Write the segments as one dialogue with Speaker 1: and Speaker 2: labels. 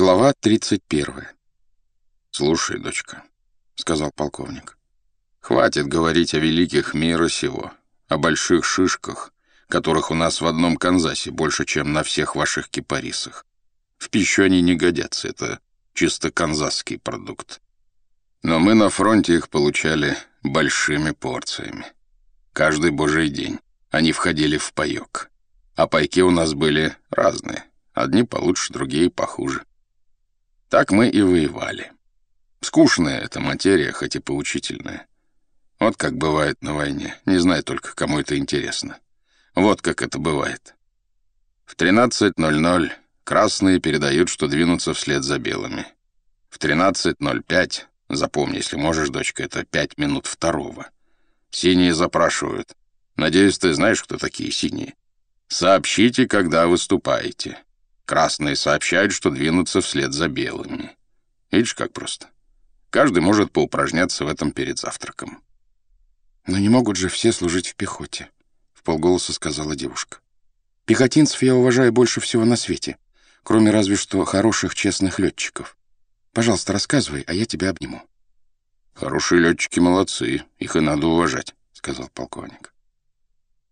Speaker 1: Глава 31. «Слушай, дочка», — сказал полковник, — «хватит говорить о великих мира сего, о больших шишках, которых у нас в одном Канзасе больше, чем на всех ваших кипарисах. В пищу они не годятся, это чисто канзасский продукт. Но мы на фронте их получали большими порциями. Каждый божий день они входили в паёк. А пайки у нас были разные, одни получше, другие похуже. Так мы и воевали. Скучная эта материя, хоть и поучительная. Вот как бывает на войне. Не знаю только, кому это интересно. Вот как это бывает. В 13.00 красные передают, что двинутся вслед за белыми. В 13.05, запомни, если можешь, дочка, это пять минут второго. Синие запрашивают. Надеюсь, ты знаешь, кто такие синие. Сообщите, когда выступаете. Красные сообщают, что двинутся вслед за белыми. Видишь, как просто. Каждый может поупражняться в этом перед завтраком.
Speaker 2: «Но не могут же все служить в пехоте», — в полголоса сказала девушка. «Пехотинцев я уважаю больше всего на свете, кроме разве что хороших честных летчиков. Пожалуйста, рассказывай, а я тебя обниму».
Speaker 1: «Хорошие летчики молодцы, их и надо уважать», — сказал полковник.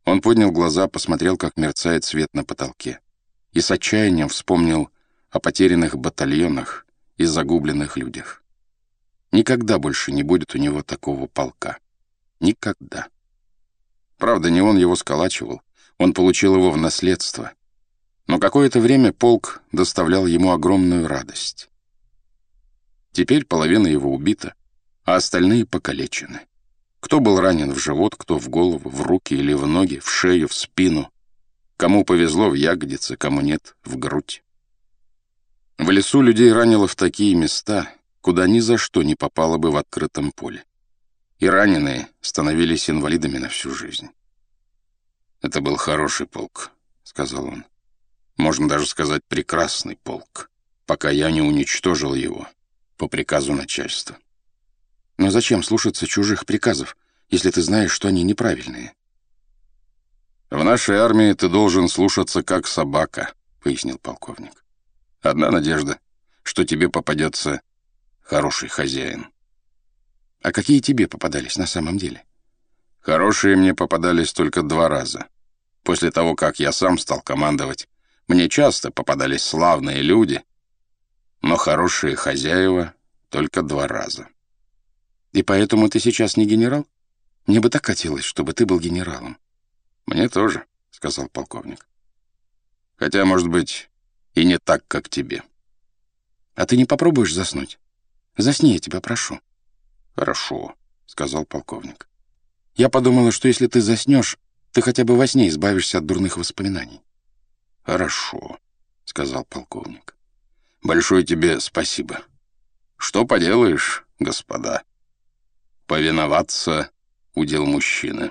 Speaker 1: Он поднял глаза, посмотрел, как мерцает свет на потолке и с отчаянием вспомнил о потерянных батальонах и загубленных людях. Никогда больше не будет у него такого полка. Никогда. Правда, не он его сколачивал, он получил его в наследство. Но какое-то время полк доставлял ему огромную радость. Теперь половина его убита, а остальные покалечены. Кто был ранен в живот, кто в голову, в руки или в ноги, в шею, в спину. Кому повезло в ягодице, кому нет — в грудь. В лесу людей ранило в такие места, куда ни за что не попало бы в открытом поле. И раненые становились инвалидами на всю жизнь. «Это был хороший полк», — сказал он. «Можно даже сказать, прекрасный полк, пока я не уничтожил его по приказу начальства».
Speaker 2: «Но зачем слушаться чужих приказов, если ты знаешь, что они неправильные?»
Speaker 1: «В нашей армии ты должен слушаться как собака», — пояснил полковник. «Одна надежда, что тебе попадется хороший хозяин».
Speaker 2: «А какие тебе попадались на самом деле?»
Speaker 1: «Хорошие мне попадались только два раза. После того, как я сам стал командовать, мне часто попадались славные люди, но хорошие хозяева только два раза».
Speaker 2: «И поэтому ты сейчас не генерал? Мне бы так хотелось, чтобы ты был генералом».
Speaker 1: «Мне тоже», — сказал полковник. «Хотя, может быть, и не так, как тебе».
Speaker 2: «А ты не попробуешь заснуть? Засни, я тебя прошу».
Speaker 1: «Хорошо», — сказал полковник.
Speaker 2: «Я подумала, что если ты заснешь, ты хотя бы во сне избавишься от дурных воспоминаний».
Speaker 1: «Хорошо», — сказал полковник. «Большое тебе спасибо. Что поделаешь, господа? Повиноваться — удел мужчины».